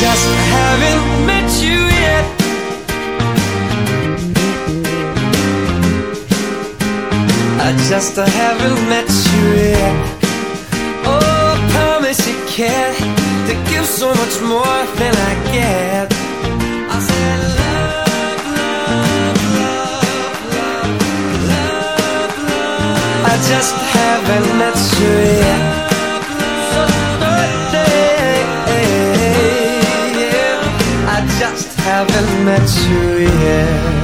just haven't met you yet. I just haven't met you yet. Oh, I promise you can't. to give so much more than I get. Just haven't met you yet. I just haven't met you yet.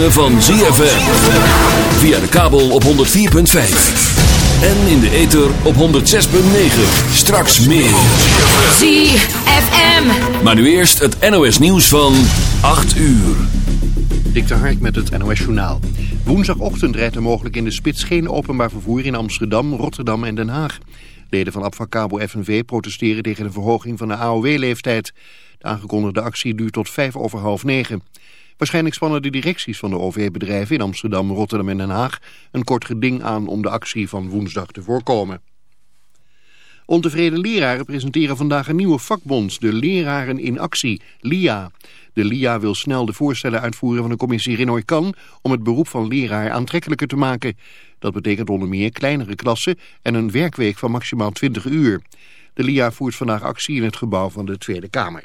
Ritme van ZFM. Via de kabel op 104.5. En in de ether op 106.9. Straks meer. ZFM. Maar nu eerst het NOS nieuws van 8 uur. Dik de Hark met het NOS Journaal. Woensdagochtend rijdt er mogelijk in de spits geen openbaar vervoer in Amsterdam, Rotterdam en Den Haag. Leden van Abfacabo FNV protesteren tegen de verhoging van de AOW-leeftijd. De aangekondigde actie duurt tot vijf over half negen. Waarschijnlijk spannen de directies van de OV-bedrijven in Amsterdam, Rotterdam en Den Haag een kort geding aan om de actie van woensdag te voorkomen. Ontevreden leraren presenteren vandaag een nieuwe vakbond, de Leraren in Actie, LIA. De LIA wil snel de voorstellen uitvoeren van de commissie Renoy Kan om het beroep van leraar aantrekkelijker te maken. Dat betekent onder meer kleinere klassen en een werkweek van maximaal 20 uur. De LIA voert vandaag actie in het gebouw van de Tweede Kamer.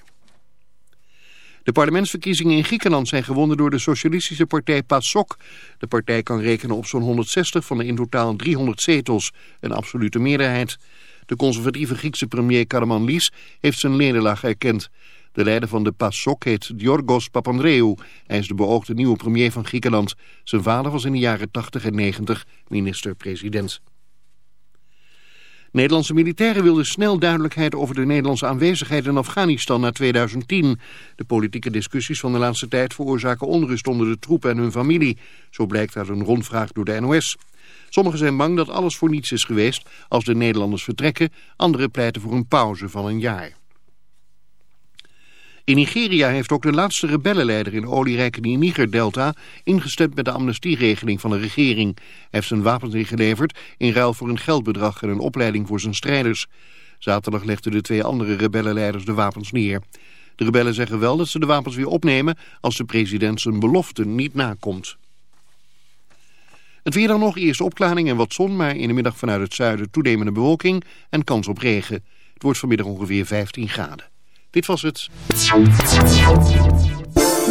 De parlementsverkiezingen in Griekenland zijn gewonnen door de socialistische partij PASOK. De partij kan rekenen op zo'n 160 van de in totaal 300 zetels, een absolute meerderheid. De conservatieve Griekse premier Karamanlis heeft zijn nederlaag erkend. De leider van de PASOK heet Diorgos Papandreou. Hij is de beoogde nieuwe premier van Griekenland. Zijn vader was in de jaren 80 en 90 minister-president. Nederlandse militairen wilden snel duidelijkheid over de Nederlandse aanwezigheid in Afghanistan na 2010. De politieke discussies van de laatste tijd veroorzaken onrust onder de troepen en hun familie. Zo blijkt uit een rondvraag door de NOS. Sommigen zijn bang dat alles voor niets is geweest als de Nederlanders vertrekken. Anderen pleiten voor een pauze van een jaar. In Nigeria heeft ook de laatste rebellenleider in de olierijke Niger-delta ingestemd met de amnestieregeling van de regering. Hij heeft zijn wapens ingeleverd in ruil voor een geldbedrag en een opleiding voor zijn strijders. Zaterdag legden de twee andere rebellenleiders de wapens neer. De rebellen zeggen wel dat ze de wapens weer opnemen als de president zijn belofte niet nakomt. Het weer dan nog, eerst opklaring en wat zon, maar in de middag vanuit het zuiden toenemende bewolking en kans op regen. Het wordt vanmiddag ongeveer 15 graden. Dit was het.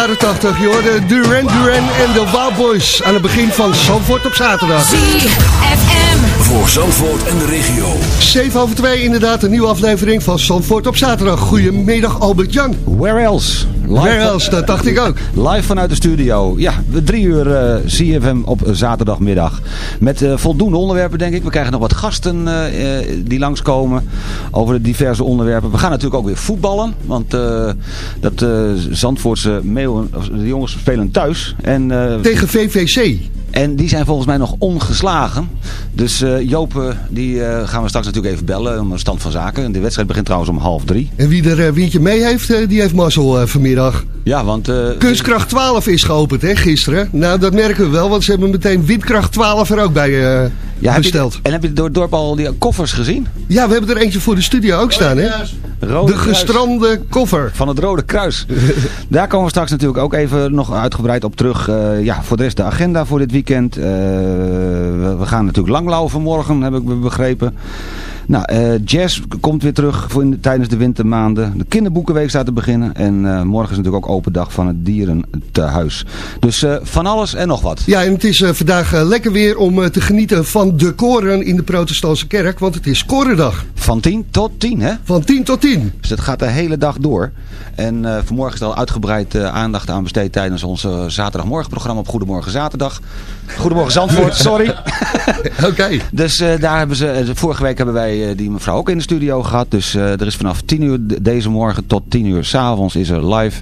Jaren 80. Je hoorde Duran Duran en de Wild Boys aan het begin van Zandvoort op zaterdag. ZFM. Voor Zandvoort en de regio. 7 over 2 inderdaad, een nieuwe aflevering van Zandvoort op zaterdag. Goedemiddag Albert-Jan. Where else? Live dat dacht ik ook. Live vanuit de studio. Ja, we drie uur eh, CFM op zaterdagmiddag. Met eh, voldoende onderwerpen denk ik. We krijgen nog wat gasten eh, die langskomen over de diverse onderwerpen. We gaan natuurlijk ook weer voetballen. Want dat Zandvoortse meeuwen, of de jongens spelen thuis. En, Tegen VVC. En die zijn volgens mij nog ongeslagen. Dus eh, Joop, eh, die eh, gaan we straks natuurlijk even bellen om een stand van zaken. De wedstrijd begint trouwens om half drie. En wie er windje mee heeft, die heeft mazzel vanmiddag. Ja, want... Kunstkracht 12 is geopend hè, gisteren. Nou, dat merken we wel, want ze hebben meteen Windkracht 12 er ook bij ja, heb je, besteld. en heb je door het dorp al die koffers gezien? Ja, we hebben er eentje voor de studio ook staan, hè? Rode De Kruis. gestrande koffer. Van het Rode Kruis. Daar komen we straks natuurlijk ook even nog uitgebreid op terug. Eh, ja, voor de rest de agenda voor dit weekend. Eh, we, we gaan natuurlijk langlaufen vanmorgen, heb ik begrepen. Nou, eh, jazz komt weer terug voor in, tijdens de wintermaanden. De kinderboekenweek staat te beginnen. En eh, morgen is natuurlijk ook open dag van het dierentehuis. Dus eh, van alles en nog wat. Ja, en het is vandaag lekker weer om te genieten van de koren in de protestantse kerk. Want het is korendag. Van 10 tot 10, hè? Van 10 tot 10. Dus dat gaat de hele dag door. En vanmorgen is er al uitgebreid aandacht aan besteed tijdens ons zaterdagmorgenprogramma op Goedemorgen Zaterdag. Goedemorgen Zandvoort, sorry. Oké. Dus daar hebben ze, vorige week hebben wij eh, die mevrouw ook in de studio gehad. Dus eh, er is vanaf 10 uur de- deze morgen tot 10 uur s'avonds is er live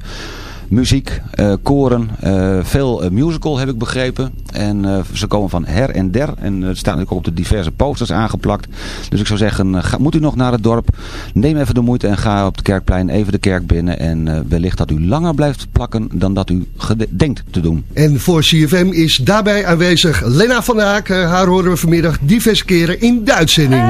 muziek, eh, koren, eh, veel musical heb ik begrepen. En eh, ze komen van her en der. En het staat natuurlijk ook op de diverse posters aangeplakt. Dus ik zou zeggen, ga, moet u nog naar het dorp, neem even de moeite en ga op het kerkplein even de kerk binnen. En eh, wellicht dat u langer blijft plakken dan dat u denkt te doen. En voor CFM is daarbij aanwezig Lena van der Haak. Haar horen we vanmiddag diverse keren in de uitzending.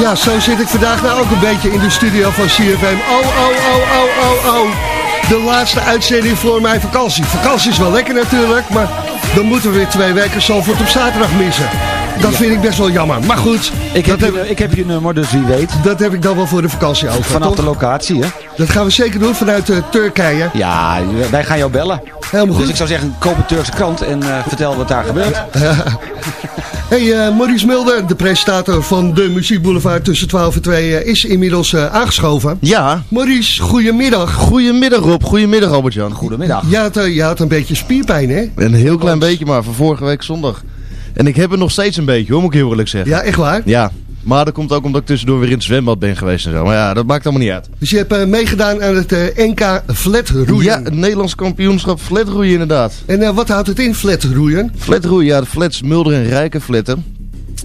Ja, zo zit ik vandaag nou ook een beetje in de studio van CFM. Oh, oh, oh, oh, oh, oh. de laatste uitzending voor mijn vakantie. Vakantie is wel lekker natuurlijk, maar dan moeten we weer twee weken Zandvoort op zaterdag missen. Dat vind ik best wel jammer. Maar goed, Ik heb, dat, je, heb, ik heb je nummer, dus wie weet. dat heb ik dan wel voor de vakantie over. Vanaf toch? de locatie, hè? Dat gaan we zeker doen vanuit eh, Turkije. Ja, wij gaan jou bellen. Helemaal Dus goed. ik zou zeggen, koop een Turkse krant en eh, vertel wat daar gebeurt. Hey, eh, Maurice Mulder, de presentator van de Muziekboulevard tussen 12 en 2, eh, is inmiddels eh, aangeschoven. Ja, Maurice, goedemiddag. goedemiddag Rob, goedemiddag Albert-Jan. Goedemiddag. Je had, je had een beetje spierpijn, hè? Een heel klein beetje maar, van vorige week zondag. En ik heb het nog steeds een beetje hoor, moet ik heel eerlijk zeggen. Ja, echt waar? Ja, maar dat komt ook omdat ik tussendoor weer in het zwembad ben geweest en zo. Maar ja, dat maakt allemaal niet uit. Dus je hebt eh, meegedaan aan het eh, NK flatroeien. Ja, het Nederlands kampioenschap flatroeien inderdaad. En eh, wat houdt het in, flatroeien? Flatroeien, ja, de flats Mulder en Rijken flatten.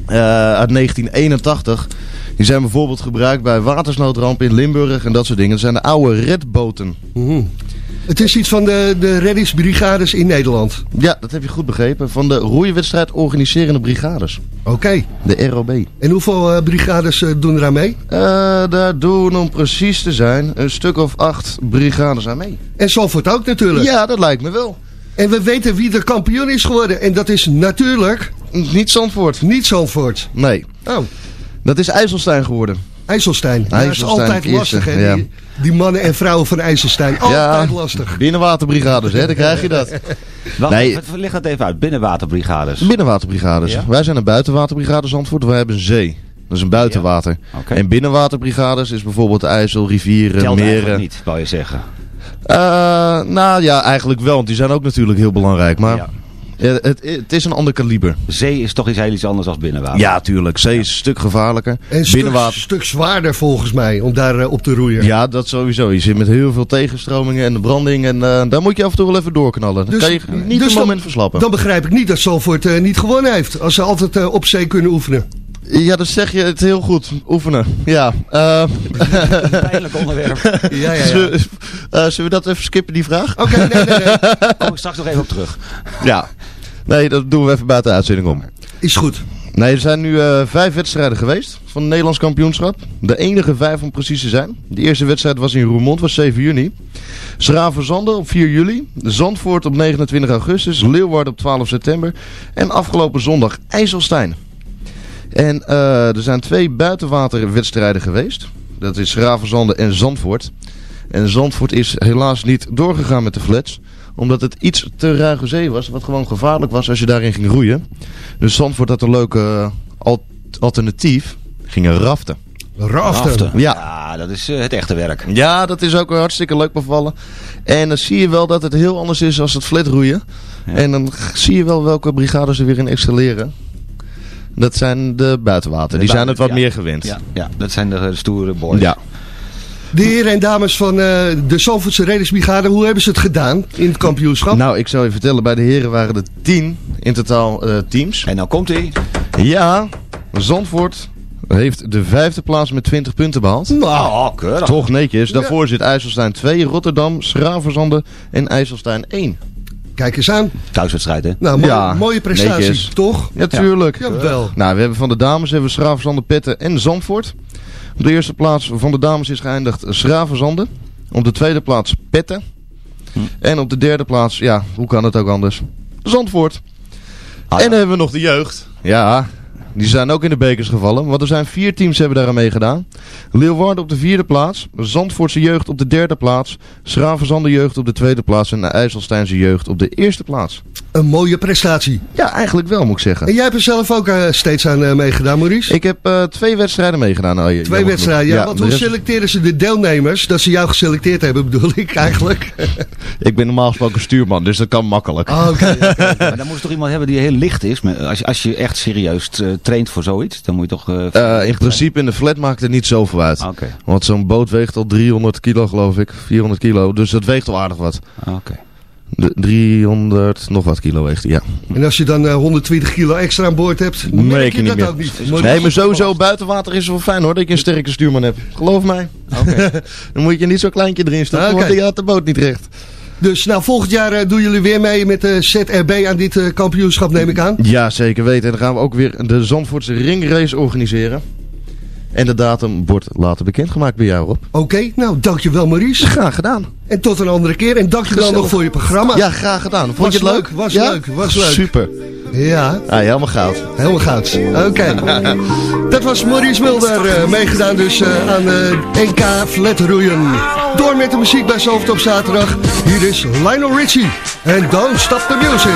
uit 1981. Die zijn bijvoorbeeld gebruikt bij watersnoodrampen in Limburg en dat soort dingen. Dat zijn de oude redboten. Mhm. Het is iets van de, de reddingsbrigades in Nederland. Ja, dat heb je goed begrepen. Van de roeiwedstrijd organiserende brigades. Oké. De ROB. En hoeveel eh, brigades eh, doen eraan mee? Eh, daar doen, om precies te zijn, een stuk of acht brigades aan mee. En Zandvoort ook natuurlijk. Ja, dat lijkt me wel. En we weten wie de kampioen is geworden. En dat is natuurlijk Niet Zandvoort. niet Zandvoort. Nee, Oh, dat is IJsselstein geworden. IJsselstein. Ja, dat is altijd eerste, lastig, hè? ja. Die, die mannen en vrouwen van IJsselstein. Altijd lastig. Binnenwaterbrigades, hè, dan krijg je dat. Wacht, Nee. leg het even uit. Binnenwaterbrigades. Binnenwaterbrigades. Ja? Wij zijn een buitenwaterbrigade Zandvoort, wij hebben een zee. Dat is een buitenwater. En binnenwaterbrigades is bijvoorbeeld IJssel, rivieren, Telt meren. niet, wou je zeggen. Eh, nou ja, eigenlijk wel, want die zijn ook natuurlijk heel belangrijk. Maar Ja. het, het is een ander kaliber. Zee is toch iets heel iets anders dan binnenwater. Ja, tuurlijk. Zee is een stuk gevaarlijker. En een stuk, Binnenwater. stuk zwaarder volgens mij om daar eh, op te roeien. Ja, dat sowieso. Je zit met heel veel tegenstromingen en de branding. En eh, daar moet je af en toe wel even doorknallen. Dan Dus- kan je niet dus een dan- moment verslappen. Dan begrijp ik niet dat Zandvoort eh, niet gewonnen heeft. Als ze altijd op zee kunnen oefenen. Ja, dat zeg je het heel goed. Oefenen. Ja. eh, Pijnlijk onderwerp. Ja, ja, zullen, eh, zullen we dat even skippen, die vraag? Oké, nee, nee, nee. Kom ik straks nog even op terug. Ja. Nee, dat doen we even buiten de uitzending om. Is goed. Nee, er zijn nu eh, vijf wedstrijden geweest van het Nederlands kampioenschap. De enige vijf om precies te zijn. De eerste wedstrijd was in Roermond, was 7 juni. Schravenzande op 4 juli. Zandvoort op 29 augustus. Leeuwarden op 12 september. En afgelopen zondag IJsselstein. En eh, er zijn twee buitenwaterwedstrijden geweest. Dat is Schravenzande en Zandvoort. En Zandvoort is helaas niet doorgegaan met de flats. Omdat het iets te ruige zee was. Wat gewoon gevaarlijk was als je daarin ging roeien. Dus Zandvoort had een leuk eh, al- alternatief. Gingen raften. Raften. Raften. Ja. Ja, dat is eh, het echte werk. Ja, dat is ook hartstikke leuk bevallen. En dan zie je wel dat het heel anders is als het flatroeien. Ja. En dan zie je wel welke brigades er weer in excelleren. Dat zijn de buitenwater. Die zijn het wat ja. meer gewend. Ja, ja, dat zijn de, stoere boys. Ja. De heren en dames van eh, de Zandvoortse Reddingsbrigade, hoe hebben ze het gedaan in het kampioenschap? Nou, ik zal je vertellen, bij de heren waren er tien in totaal eh, teams. En dan komt hij. Ja, Zandvoort heeft de vijfde plaats met 20 punten behaald. Nou, Oh, keurig. Toch netjes. Daarvoor zit IJsselstein 2, Rotterdam, Schravenzande en IJsselstein 1. Kijk eens aan. Thuiswedstrijd, hè? Nou, Ja, mooie prestatie, netjes. toch? Natuurlijk. Jawel. Nou, we hebben van de dames hebben we Schravenzande, Petten en Zandvoort. Op de eerste plaats van de dames is geëindigd Schravenzande. Op de tweede plaats Petten. En op de derde plaats, ja, hoe kan het ook anders? Zandvoort. Ah, en ja. dan hebben we nog de jeugd. Ja, die zijn ook in de bekers gevallen. Want er zijn vier teams hebben daaraan meegedaan. Leeuwarden op de vierde plaats. Zandvoortse jeugd op de derde plaats. Schravenzande jeugd op de tweede plaats. En IJsselsteinse jeugd op de eerste plaats. Een mooie prestatie. Ja, eigenlijk wel moet ik zeggen. En jij hebt er zelf ook eh, steeds aan eh, meegedaan, Maurice? Ik heb eh, twee wedstrijden meegedaan. Nou, Twee wedstrijden, ja. want hoe rest- selecteren ze de deelnemers? Dat ze jou geselecteerd hebben, bedoel ik eigenlijk. Ik ben normaal gesproken stuurman, dus dat kan makkelijk. Oké. Maar dan moet je toch iemand hebben die heel licht is. Als je, als je echt serieus eh, traint voor zoiets, dan moet je toch... eh, Eh, in principe in de flat maakt het niet zoveel uit. Ah, Oké, Want zo'n boot weegt al 300 kilo geloof ik. 400 kilo. Dus dat weegt al aardig wat. ah, oké. De 300 nog wat kilo weegt ja. En als je dan eh, 120 kilo extra aan boord hebt, dan merk je dat meer. ook niet. Nee, maar sowieso buiten water is het wel fijn hoor, dat je een sterke stuurman hebt. Geloof mij. Dan moet je niet zo'n kleintje erin stoppen, want die had de boot niet recht. Dus nou, volgend jaar eh, doen jullie weer mee met de ZRB aan dit eh, kampioenschap, neem ik aan. Ja, zeker weten. En dan gaan we ook weer de Zandvoortse ringrace organiseren. En de datum wordt later bekendgemaakt bij jou, Rob. Oké, nou dankjewel Maurice. Graag gedaan. En tot een andere keer. En dankjewel nog voor je programma. Ja, graag gedaan. Vond was je het leuk? Was leuk, was leuk. Super. Ja. Ah, helemaal goud. Helemaal goud. Oké. Dat was Maurice Mulder, eh, meegedaan dus eh, aan eh, uh, NK Flatroeien. Door met de muziek bij Zalft op zaterdag. Hier is Lionel Richie. En dan stapt the music.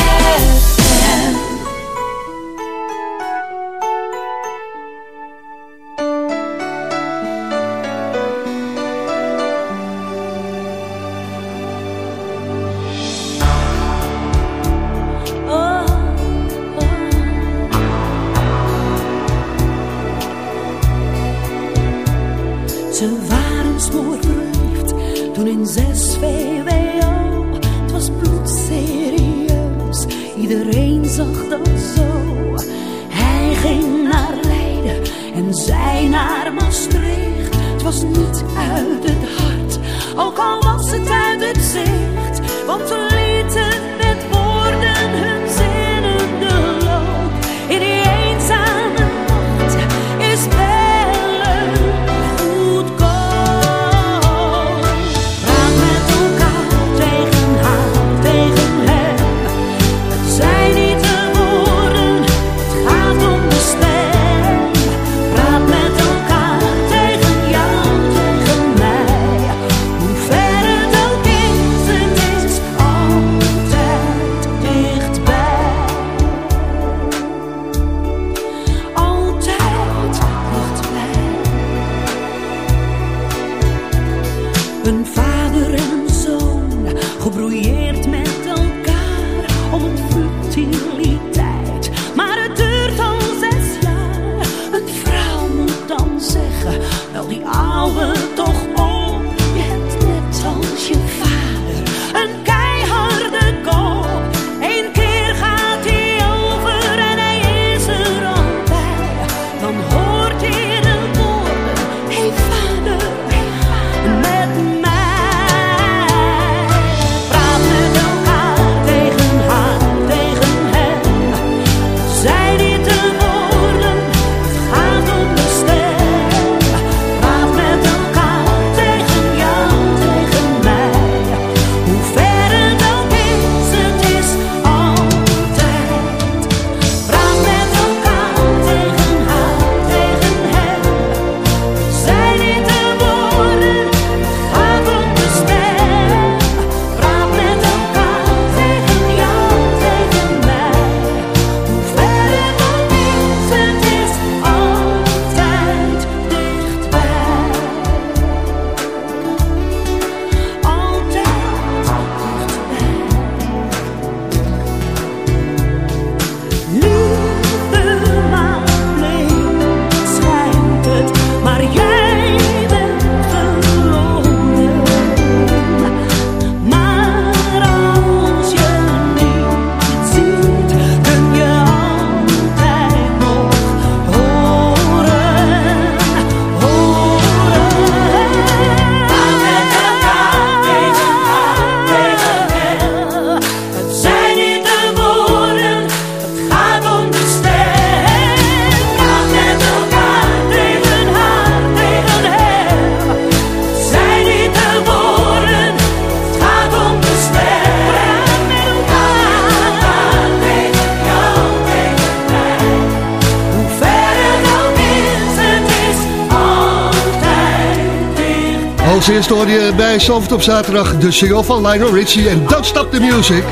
hoor je bij Zalvert op zaterdag de single van Lionel Richie en Don't Stop the Music.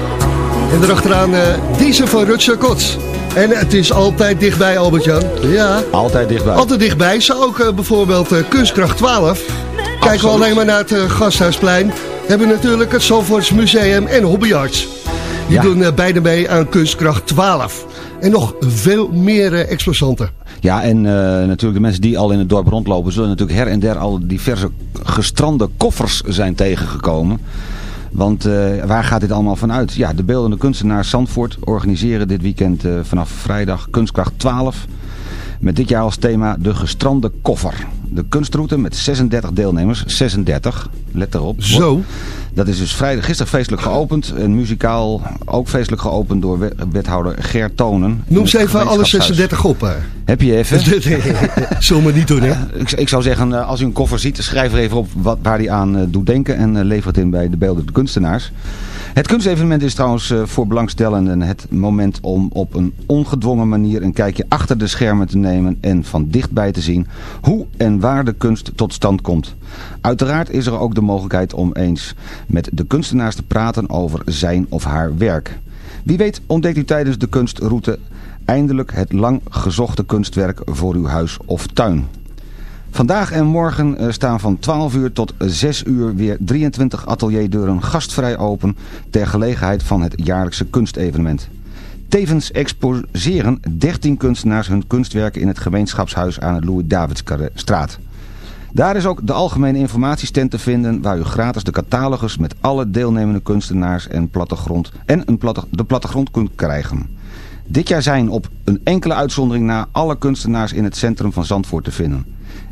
En erachteraan uh, deze van Rutger Kot. En het is altijd dichtbij, Albert-Jan. Ja. Altijd dichtbij. Altijd dichtbij. Zo ook eh, bijvoorbeeld eh, Kunstkracht 12. Kijken we alleen maar naar het eh, Gasthuisplein. Hebben we natuurlijk het Zalvoorts Museum en Hobbyarts. Die Ja. doen eh, beide mee aan Kunstkracht 12. En nog veel meer eh, exposanten. Ja, en eh, natuurlijk de mensen die al in het dorp rondlopen... zullen natuurlijk her en der al diverse gestrande koffers zijn tegengekomen. Want eh, waar gaat dit allemaal vanuit? Ja, de beeldende kunstenaars Zandvoort organiseren dit weekend eh, vanaf vrijdag Kunstkracht 12... Met dit jaar als thema de gestrande koffer. De kunstroute met 36 deelnemers. 36, let erop. Zo. Dat is dus vrijdag gisteren feestelijk geopend. En muzikaal ook feestelijk geopend door we- wethouder Ger Tonen. Noem ze even alle gemeenschapshuis. 36 op. eh. Heb je even? Zullen we niet doen, hè? Ik, ik zou zeggen, eh, als u een koffer ziet, schrijf er even op wat, waar die aan eh, doet denken en eh, lever het in bij de beeldende kunstenaars. Het kunstevenement is trouwens eh, voor belangstellenden het moment om op een ongedwongen manier een kijkje achter de schermen te nemen en van dichtbij te zien hoe en waar de kunst tot stand komt. Uiteraard is er ook de mogelijkheid om eens met de kunstenaars te praten over zijn of haar werk. Wie weet ontdekt u tijdens de kunstroute eindelijk het lang gezochte kunstwerk voor uw huis of tuin. Vandaag en morgen eh, staan van 12 uur tot 6 uur weer 23 atelierdeuren gastvrij open ter gelegenheid van het jaarlijkse kunstevenement. Tevens exposeren 13 kunstenaars hun kunstwerken in het gemeenschapshuis aan het Louis-Davidsstraat. Daar is ook de algemene informatiestand te vinden waar u gratis de catalogus met alle deelnemende kunstenaars en, plattegrond, en een de plattegrond kunt krijgen. Dit jaar zijn op een enkele uitzondering na alle kunstenaars in het centrum van Zandvoort te vinden.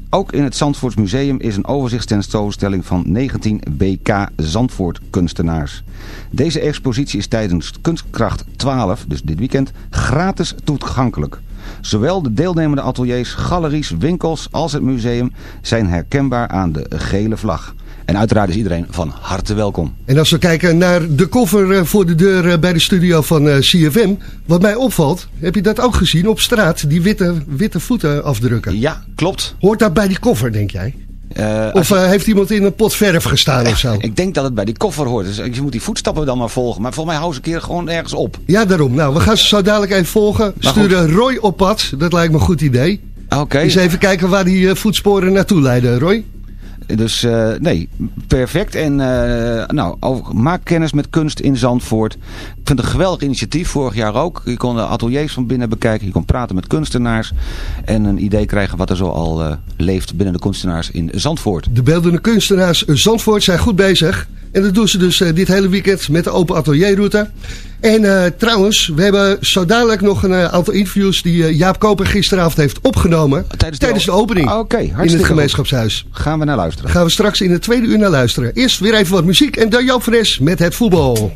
Ook in het Zandvoorts Museum is een overzichtstentoonstelling van 19 BK Zandvoort kunstenaars. Deze expositie is tijdens Kunstkracht 12, dus dit weekend, gratis toegankelijk. Zowel de deelnemende ateliers, galeries, winkels als het museum zijn herkenbaar aan de gele vlag. En uiteraard is iedereen van harte welkom. En als we kijken naar de koffer eh, voor de deur eh, bij de studio van eh, CFM. Wat mij opvalt, heb je dat ook gezien op straat? Die witte, witte voeten afdrukken. Ja, klopt. Hoort dat bij die koffer, denk jij? Eh, Of eh, heeft iemand in een pot verf gestaan of zo? Ik denk dat het bij die koffer hoort. Dus je moet die voetstappen dan maar volgen. Maar volgens mij hou ze een keer gewoon ergens op. Ja, daarom. Nou, we gaan ze zo dadelijk even volgen. Maar Sturen Roy op pad. Dat lijkt me een goed idee. Oké. Eens even kijken waar die eh, voetsporen naartoe leiden, Roy. Dus eh, nee, perfect. En eh, nou, maak kennis met kunst in Zandvoort. Ik vind het een geweldig initiatief. Vorig jaar ook. Je kon de ateliers van binnen bekijken. Je kon praten met kunstenaars. En een idee krijgen wat er zo al eh, leeft binnen de kunstenaars in Zandvoort. De beeldende kunstenaars Zandvoort zijn goed bezig. En dat doen ze dus dit hele weekend met de open atelierroute. En eh, trouwens, we hebben zo dadelijk nog een eh, aantal interviews die eh, Jaap Koper gisteravond heeft opgenomen. Tijdens, de opening. Ah, Oké, in het gemeenschapshuis. Gaan we naar luisteren. Gaan we straks in het tweede uur naar luisteren. Eerst weer even wat muziek en dan Joop Fres met het voetbal.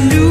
a new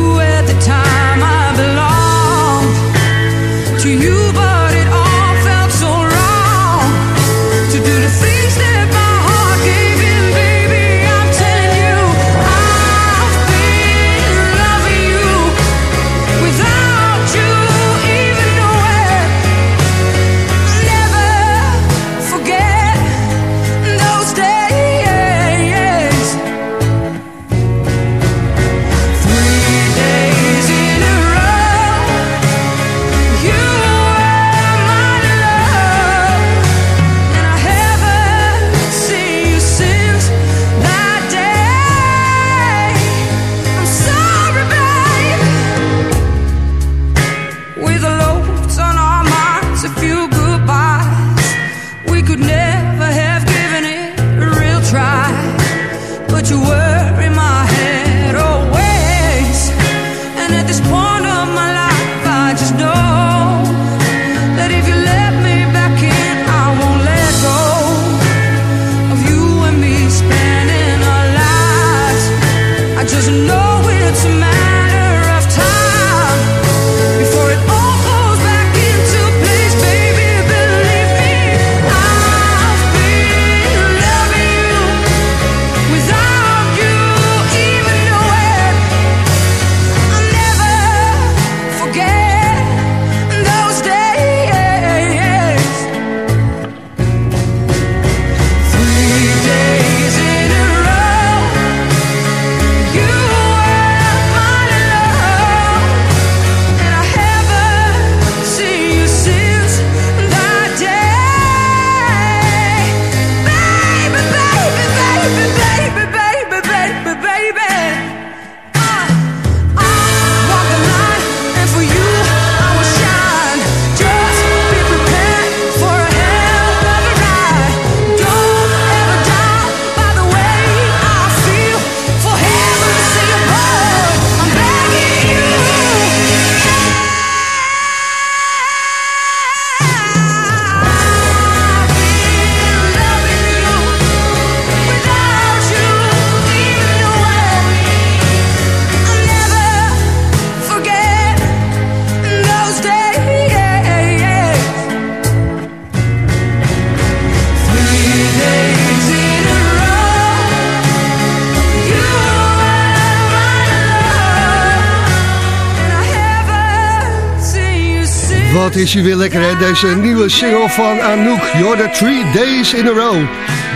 is hij weer lekker, hè? Deze nieuwe single van Anouk. You're the three days in a row.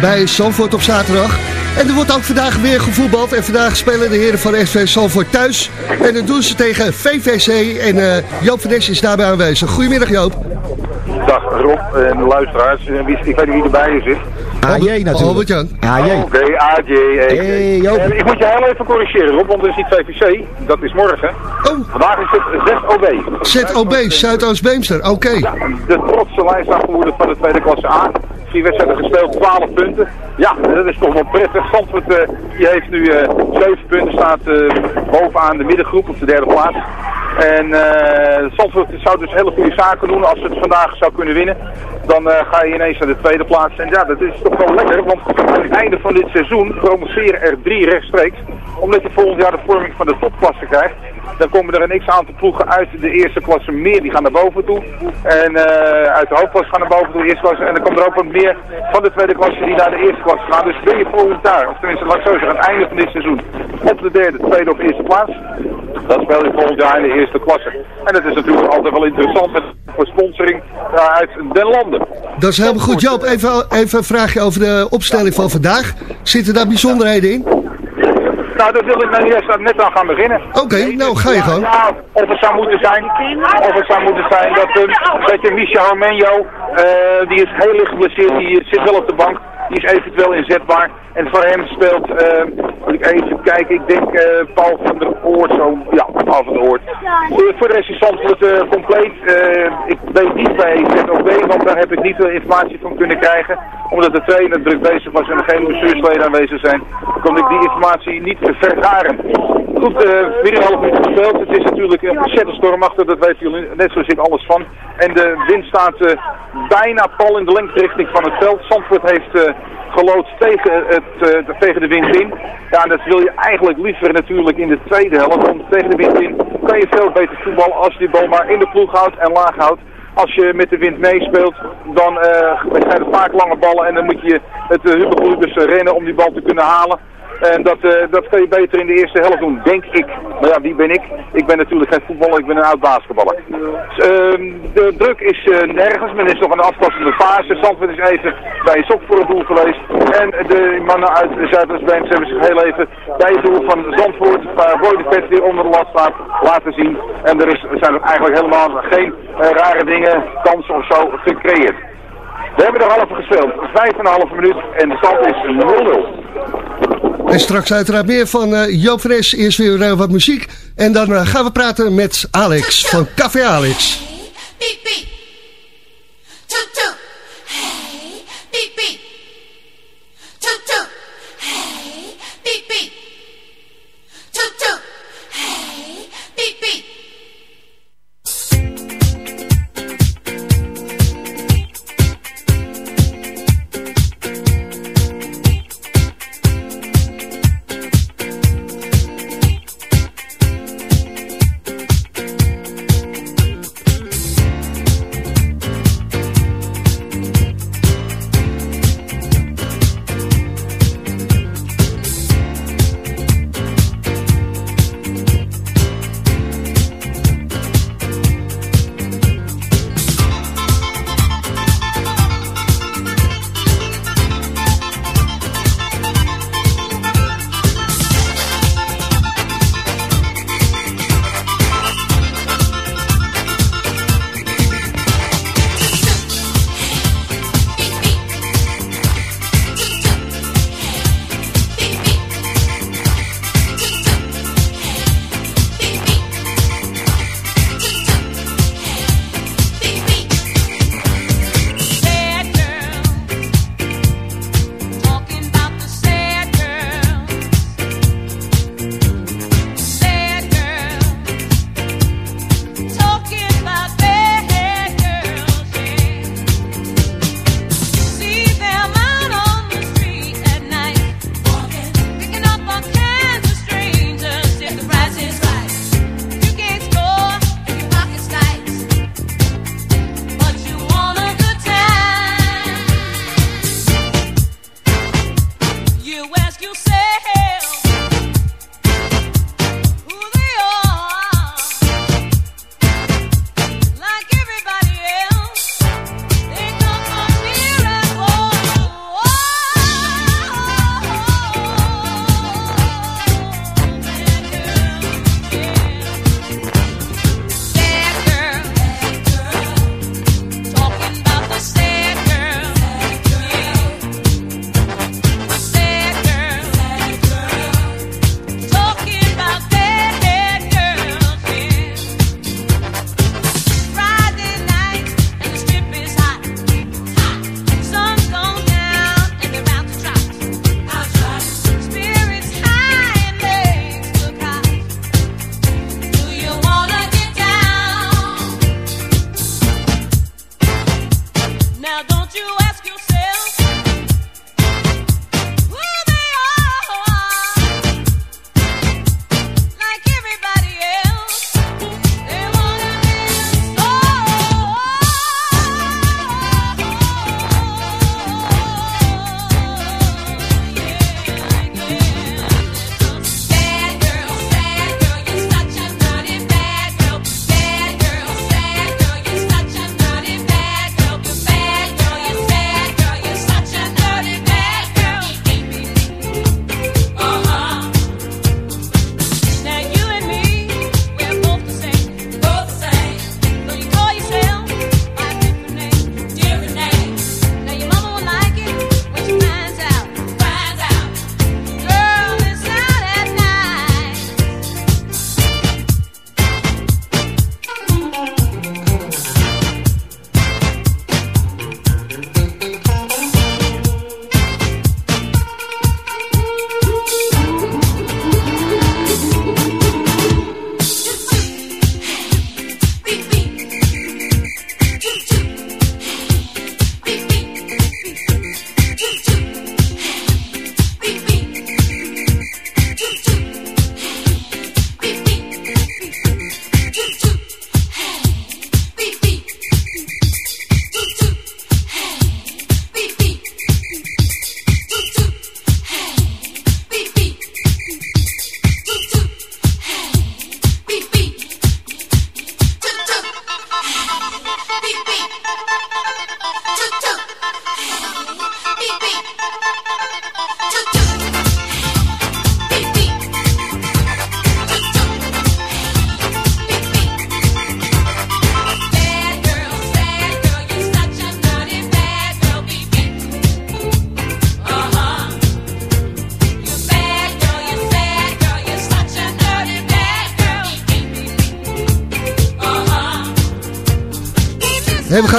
Bij Zandvoort op zaterdag. En er wordt ook vandaag weer gevoetbald. En vandaag spelen de heren van SV Zandvoort thuis. En dat doen ze tegen VVC. En eh, Joop van Nes is daarbij aanwezig. Goedemiddag Joop. Dag Rob en luisteraars. Wie- Ik weet niet wie erbij zit. AJ natuurlijk. Albert-Jan. AJ. Oké, AJ. eh, Hey, Joop. eh, Ik moet je heel even corrigeren Rob, want het is niet VVC. Dat is morgen. Vandaag is het ZOB. ZOB, Zuidoost-Beemster. Oké. Ja, de trotse lijstaanvoerder van de tweede klasse A. Vier wedstrijden gespeeld, 12 punten. Ja, dat is toch wel prettig. Zandvoort eh, die heeft nu eh 7 punten, staat eh, bovenaan de middengroep op de derde plaats. En Zandvoort zou dus hele goede zaken doen als het vandaag zou kunnen winnen. Dan ga je ineens naar de tweede plaats. En ja, dat is toch wel lekker, want aan het einde van dit seizoen promoveren er drie rechtstreeks. Omdat je volgend jaar de vorming van de topklasse krijgt. Dan komen er een x-aantal ploegen uit de eerste klasse meer, die gaan naar boven toe. En eh, uit de hoofdklasse gaan naar boven toe, de eerste klasse. En dan komt er ook wat meer van de tweede klasse die naar de eerste klasse gaan. Dus ben je volgend jaar, of tenminste laat ik zo zeggen, aan het einde van dit seizoen op de derde, tweede of eerste plaats. Dan speel je volgend jaar in de eerste klasse. En dat is natuurlijk altijd wel interessant met, voor sponsoring uit den landen. Dat is helemaal goed. Joop, even, even een vraagje over de opstelling van vandaag. Zitten daar bijzonderheden in? Nou, daar wil ik nou net aan gaan beginnen. Oké, nou ga je Ja, gewoon. ja, of het zou moeten zijn, of het zou moeten zijn dat, uh, dat je Michel Armenio, eh, die is heel licht geblesseerd, die zit wel op de bank, die is eventueel inzetbaar. En voor hem speelt, eh moet ik even kijken, ik denk eh, Paul van der Oort, zo, ja, Paul van der Oort. Voor, voor de rest is Zandvoort eh, compleet. Eh, ik weet niet bij ZOB, want daar heb ik niet veel informatie van kunnen krijgen. Omdat de trainer druk bezig was en er geen bestuursleden aanwezig zijn, kon ik die informatie niet vergaren. Goed, eh 4,5 minuten gespeeld. Het is natuurlijk een ontzettend stormachtig, dat weten jullie net zoals ik alles van. En de wind staat eh, bijna pal in de lengterichting van het veld. Zandvoort heeft eh geloodst tegen, het, eh, tegen de wind in. Ja, dat wil je eigenlijk liever natuurlijk in de tweede helft. Want tegen de wind in kan je veel beter voetballen als je die bal maar in de ploeg houdt en laag houdt. Als je met de wind meespeelt, dan eh zijn het vaak lange ballen en dan moet je het uh, dus rennen om die bal te kunnen halen. En dat, eh, dat kan je beter in de eerste helft doen, denk ik. Maar ja, wie ben ik? Ik ben natuurlijk geen voetballer, ik ben een oud basketballer. Dus, ehm, de druk is eh, nergens, men is nog een afpassende fase. Zandvoort is even bij Sok voor het doel geweest. En de mannen uit Zuidoost-Beems hebben zich heel even bij het doel van Zandvoort, waar Roy de Pet onder de lat staat, laten zien. En er, is, er zijn eigenlijk helemaal geen eh, rare dingen, kansen of zo gecreëerd. We hebben er half gespeeld, vijf en een half minuut en de stand is 0-0. En straks uiteraard meer van eh, Joop Fres. Eerst weer eh, wat muziek. En dan eh, gaan we praten met Alex van Café Alex.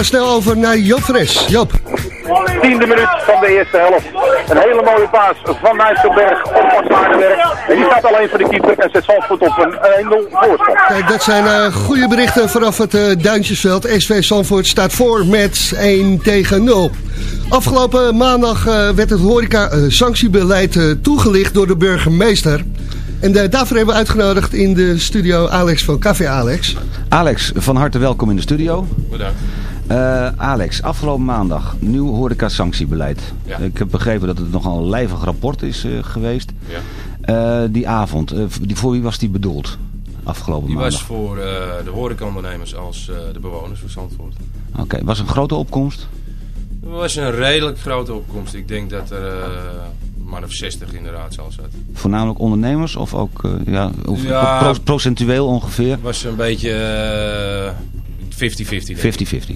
Gaan snel over naar Joop Fres. Joop. Tiende minuut van de eerste helft. Een hele mooie paas van Nijsselberg op Max Maardenberg. En die staat alleen voor de keeper en zet Zandvoort op een 1-0 voorsprong. Kijk, dat zijn eh, goede berichten vanaf het eh, Duintjesveld. SV Zandvoort staat voor met 1 tegen 0. Afgelopen maandag eh, werd het horeca-sanctiebeleid toegelicht door de burgemeester. En daarvoor hebben we uitgenodigd in de studio Alex van Café Alex. Alex, van harte welkom in de studio. Bedankt. Eh, Alex, afgelopen maandag, nieuw horeca-sanctiebeleid. Ja. Ik heb begrepen dat het nogal een lijvig rapport is eh, geweest. Ja. Eh, die avond, die, voor wie was die bedoeld? Afgelopen Die maandag. was voor de horecaondernemers als de bewoners van Zandvoort. Oké, was een grote opkomst? Het was een redelijk grote opkomst. Ik denk dat er man of 60 in de raadzaal zat. Voornamelijk ondernemers of ook ja, of Ja. pro- procentueel ongeveer? Het was een beetje eh, 50-50. denk ik. 50-50.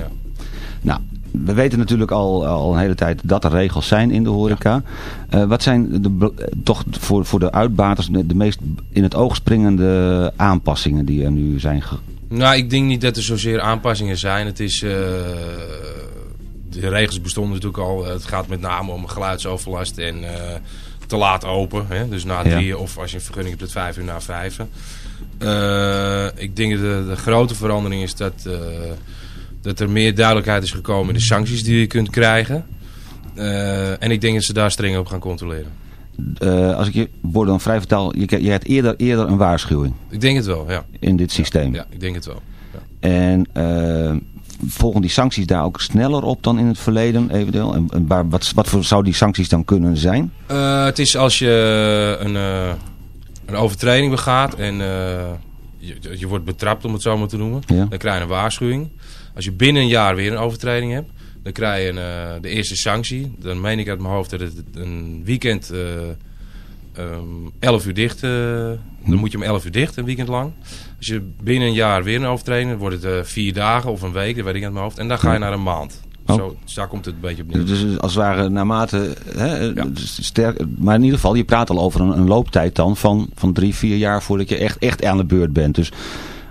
Nou, we weten natuurlijk al, al een hele tijd dat er regels zijn in de horeca. Eh, wat zijn de, eh, toch voor, voor de uitbaters de, de meest in het oog springende aanpassingen die er nu zijn Nou, ik denk niet dat er zozeer aanpassingen zijn. Het is... eh, de regels bestonden natuurlijk al. Het gaat met name om geluidsoverlast en te laat open. Hè? Dus na Ja. drie of als je een vergunning hebt, tot vijf uur na vijf. Eh, ik denk dat de, de grote verandering is dat, eh, dat er meer duidelijkheid is gekomen in de sancties die je kunt krijgen. Eh, en ik denk dat ze daar streng op gaan controleren. Als ik je woorden dan vrij vertaal, je, je hebt eerder, eerder een waarschuwing Ik denk het wel, ja. in dit systeem. Ja, ik denk het wel. En eh, volgen die sancties daar ook sneller op dan in het verleden eventueel? En, en waar, wat, wat voor zou die sancties dan kunnen zijn? Het is als je een, een overtreding begaat en eh, je, je wordt betrapt, om het zo maar te noemen. Ja. Dan krijg je een waarschuwing. Als je binnen een jaar weer een overtreding hebt, dan krijg je een, eh, de eerste sanctie. Dan meen ik uit mijn hoofd dat het een weekend eh 11 uur dicht, eh, dan moet je om 11 uur dicht, een weekend lang. Als je binnen een jaar weer een overtreding, dan wordt het vier dagen of een week, dat weet ik uit mijn hoofd. En dan ga je naar een maand. Oh. Zo, dus daar komt het een beetje op neer. Dus als het ware naarmate, hè, dus sterk, maar in ieder geval, je praat al over een, een looptijd dan van, van drie, vier jaar voordat je echt, echt aan de beurt bent. Dus,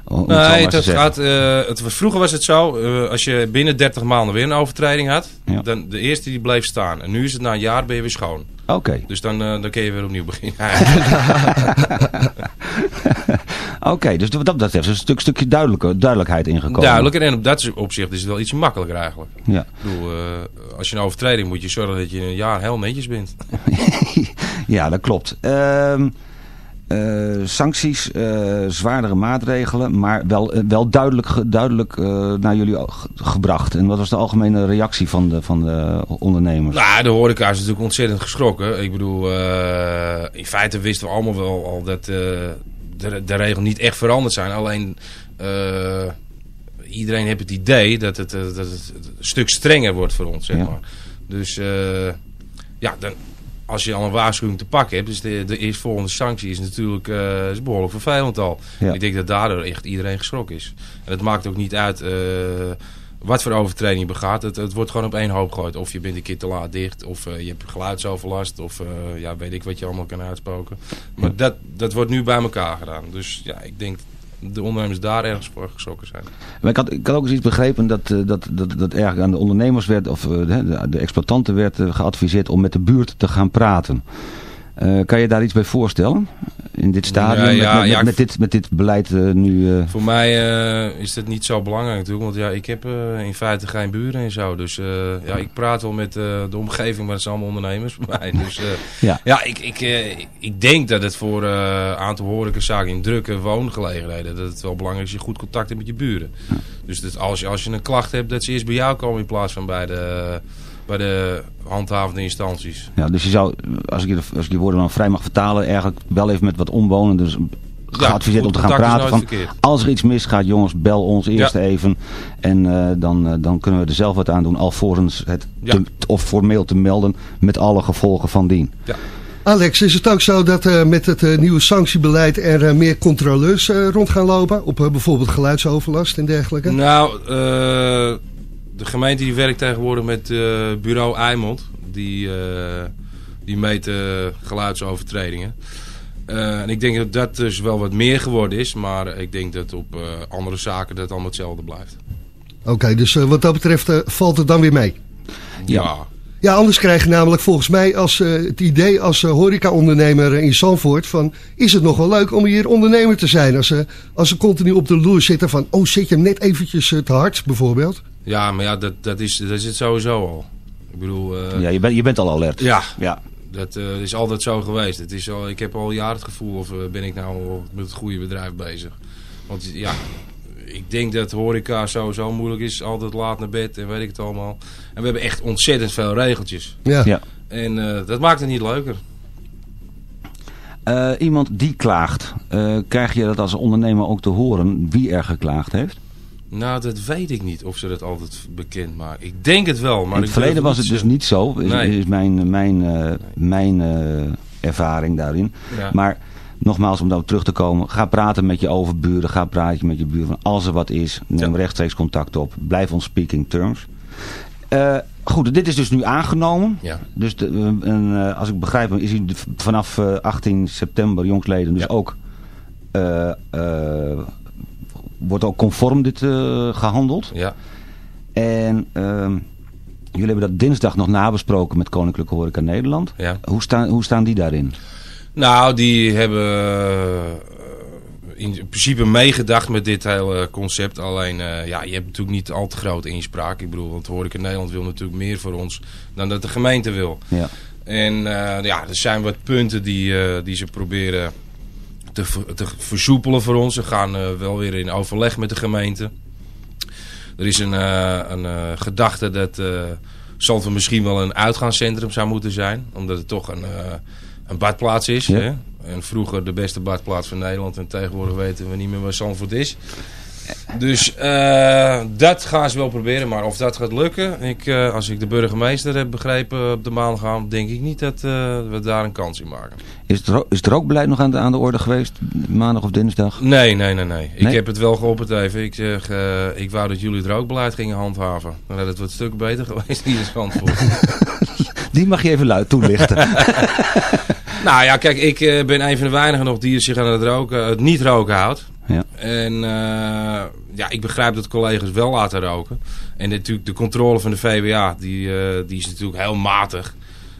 maar Nee, het gaat, eh, het was, vroeger was het zo, eh, als je binnen 30 maanden weer een overtreding had, Ja. dan de eerste die bleef staan. En nu is het na een jaar ben je weer schoon. Oké. Dus dan, eh, dan kun je weer opnieuw beginnen. Oké, dus wat dat betreft is een stuk, stukje duidelijker, duidelijkheid ingekomen. Duidelijker en op dat opzicht is het wel iets makkelijker eigenlijk. Ja. Ik bedoel, als je een overtreding moet je zorgen dat je een jaar heel netjes bent. Ja, dat klopt. Ehm, eh, sancties, eh, zwaardere maatregelen, maar wel, eh, wel duidelijk, duidelijk naar jullie ge- gebracht. En wat was de algemene reactie van de, van de ondernemers? Nou, de horeca is natuurlijk ontzettend geschrokken. Ik bedoel, in feite wisten we allemaal wel al dat de, de regels niet echt veranderd zijn. Alleen, iedereen heeft het idee dat het, dat het een stuk strenger wordt voor ons, zeg Ja. maar. Dus, ja, dan, als je al een waarschuwing te pakken hebt, dus de, de eerstvolgende sanctie is natuurlijk eh, is behoorlijk vervelend al. Ja. Ik denk dat daardoor echt iedereen geschrokken is. En het maakt ook niet uit eh, wat voor overtreding je begaat. Het, het wordt gewoon op één hoop gegooid. Of je bent een keer te laat dicht, of eh, je hebt geluidsoverlast, of ja, weet ik wat je allemaal kan uitspoken. Maar dat, dat wordt nu bij elkaar gedaan. Dus ja, ik denk de ondernemers daar ergens voor geschrokken zijn. Maar ik had, ik had ook eens iets begrepen dat, eh, dat, dat, dat eigenlijk aan de ondernemers werd, of eh, de, de exploitanten werd eh, geadviseerd om met de buurt te gaan praten. Eh, kan je daar iets bij voorstellen? In dit stadium, Ja, met, ja, met, ja, met, dit, met dit beleid eh, nu... eh, Voor mij eh, is dat niet zo belangrijk natuurlijk. Want ja, ik heb in feite geen buren en zo. Dus ja, ik praat wel met de omgeving, maar het zijn allemaal ondernemers voor mij. Dus Ja. ja, ik, ik, ik denk dat het voor een aantal horecazaken in drukke woongelegenheden... dat het wel belangrijk is dat je goed contact hebt met je buren. Dus dat als, je, als je een klacht hebt, dat ze eerst bij jou komen in plaats van bij de, bij de handhavende instanties. Ja, dus je zou, als ik, je, als ik je woorden dan vrij mag vertalen, eigenlijk wel even met wat omwonenden dus geadviseerd om te gaan praten. Van, verkeerd. als er iets misgaat, jongens, bel ons eerst Ja. even. En eh, dan, eh, dan kunnen we er zelf wat aan doen, alvorens het Ja. te- of formeel te melden met alle gevolgen van dien. Ja. Alex, is het ook zo dat eh, met het eh, nieuwe sanctiebeleid er meer controleurs eh, rond gaan lopen? Op bijvoorbeeld geluidsoverlast en dergelijke? Nou, eh, de gemeente die werkt tegenwoordig met eh, bureau Eimond. Die, eh, die meet eh, geluidsovertredingen. Eh, en ik denk dat dat dus wel wat meer geworden is. Maar ik denk dat op andere zaken dat allemaal hetzelfde blijft. Oké, dus wat dat betreft valt het dan weer mee. Ja. Ja, anders krijg je namelijk volgens mij als, eh, het idee als eh, horeca-ondernemer in Zandvoort... van is het nog wel leuk om hier ondernemer te zijn... als ze, als ze continu op de loer zitten van... oh, zit je hem net eventjes eh, te hard, bijvoorbeeld? Ja, maar ja, dat, dat, is, dat is het sowieso al. Ik bedoel... eh, Ja, je, bent je bent al alert. Ja, Ja. dat eh, is altijd zo geweest. Het is al, ik heb al jaren het gevoel of eh, ben ik nou met het goede bedrijf bezig. Want ja, ik denk dat horeca sowieso moeilijk is. Altijd laat naar bed en weet ik het allemaal. En we hebben echt ontzettend veel regeltjes. Ja. Ja. En eh, dat maakt het niet leuker. Eh, iemand die klaagt, eh, krijg je dat als ondernemer ook te horen wie er geklaagd heeft? Nou, dat weet ik niet of ze dat altijd bekend maken. Ik denk het wel, maar In het verleden was het dus zeggen. niet zo, is, Nee. is mijn, mijn, eh, mijn eh, ervaring daarin. Ja. Maar nogmaals, om daarop terug te komen, ga praten met je overburen, ga praten met je buren. Als er wat is, neem rechtstreeks contact op. Blijf on speaking terms. Eh, goed, dit is dus nu aangenomen. Ja. Dus de, en, eh, als ik begrijp, is hij vanaf eh, 18 september jongsleden dus ook... eh, eh, wordt ook conform dit eh, gehandeld. Ja. En ehm, jullie hebben dat dinsdag nog nabesproken met Koninklijke Horeca Nederland. Ja. Hoe, staan, hoe staan die daarin? Nou, die hebben eh, in principe meegedacht met dit hele concept. Alleen, eh, ja, je hebt natuurlijk niet al te grote inspraak. Ik bedoel, want Horeca Nederland wil natuurlijk meer voor ons dan dat de gemeente wil. Ja. En eh, ja, er zijn wat punten die, die ze proberen te, te versoepelen voor ons. Ze gaan wel weer in overleg met de gemeente. Er is een, een gedachte dat Zandvoort misschien wel een uitgaanscentrum zou moeten zijn. Omdat het toch een, een badplaats is. Ja. Hè? En vroeger de beste badplaats van Nederland. En tegenwoordig weten we niet meer waar Zandvoort is. Dus eh, dat gaan ze wel proberen. Maar of dat gaat lukken, ik, eh, als ik de burgemeester heb begrepen op de maandagavond, denk ik niet dat eh, we daar een kans in maken. Is het, is het rookbeleid nog aan de, aan de orde geweest? Maandag of dinsdag? Nee, nee, nee, nee. Ik heb het wel geopperd even. Ik zeg, ik wou dat jullie het rookbeleid gingen handhaven. Dan had het wat stuk beter geweest hier in Zandvoort. Die mag je even luid toelichten. nou ja, kijk, ik eh, ben een van de weinigen nog die zich aan het, roken, het niet roken houdt. Ja. En eh, ja, ik begrijp dat collega's wel laten roken. En natuurlijk de controle van de VWA, die, eh, die is natuurlijk heel matig.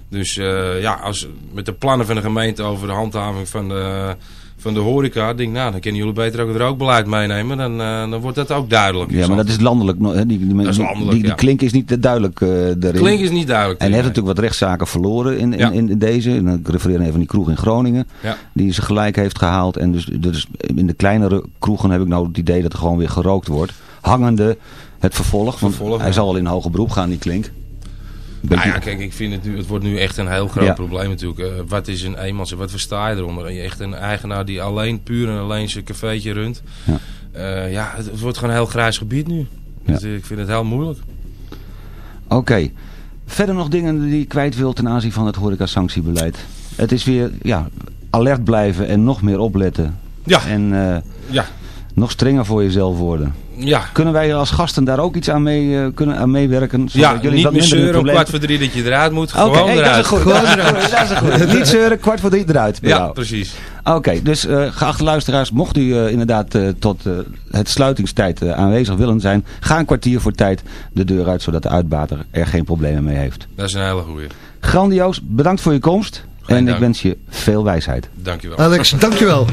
Dus ja, als, met de plannen van de gemeente over de handhaving van de, van de horeca, denk ik, nou, dan kunnen jullie beter ook het rookbeleid meenemen. Dan, eh, dan wordt dat ook duidelijk. Ja, maar dat is landelijk. hè? Die, die, Dat is die- landelijk, die, die ja. klink is niet duidelijk eh daarin. Klink is niet duidelijk. En hij heeft natuurlijk wat rechtszaken verloren in, in, Ja. in deze. En ik refereer even aan die kroeg in Groningen. Ja. Die ze gelijk heeft gehaald. En dus, dus in de kleinere kroegen heb ik nou het idee dat er gewoon weer gerookt wordt. Hangende het vervolg. Want Vervolg, hij zal wel in hoger beroep gaan, die klink. Nou ja, kijk, ik vind het nu, het wordt nu echt een heel groot Ja. probleem natuurlijk. Eh, wat is een eenmans, wat versta je eronder? Je echt een eigenaar die alleen, puur en alleen zijn cafeetje runt? Ja. Eh, ja, het, het wordt gewoon een heel grijs gebied nu. Dus, eh, ik vind het heel moeilijk. Oké. Verder nog dingen die je kwijt wilt ten aanzien van het horeca-sanctiebeleid. Het is weer ja, alert blijven en nog meer opletten. Ja. En eh, Ja. nog strenger voor jezelf worden. Ja, Kunnen wij als gasten daar ook iets aan, mee, eh, kunnen, aan meewerken? zodat ja jullie niet meer zeuren om problemen- kwart voor drie dat je eruit moet. Oké, Gewoon hey, dat eruit. is goed. Dat is goed. Dat is goed. Niet zeuren, kwart voor drie eruit. Ja, jou. precies. Oké, dus eh, geachte luisteraars, mocht u eh, inderdaad eh, tot eh, het sluitingstijd aanwezig willen zijn, ga een kwartier voor tijd de deur uit, zodat de uitbater er geen problemen mee heeft. Dat is een hele goeie. Grandioos, bedankt voor je komst en ik wens je veel wijsheid. Dankjewel. Alex, dankjewel.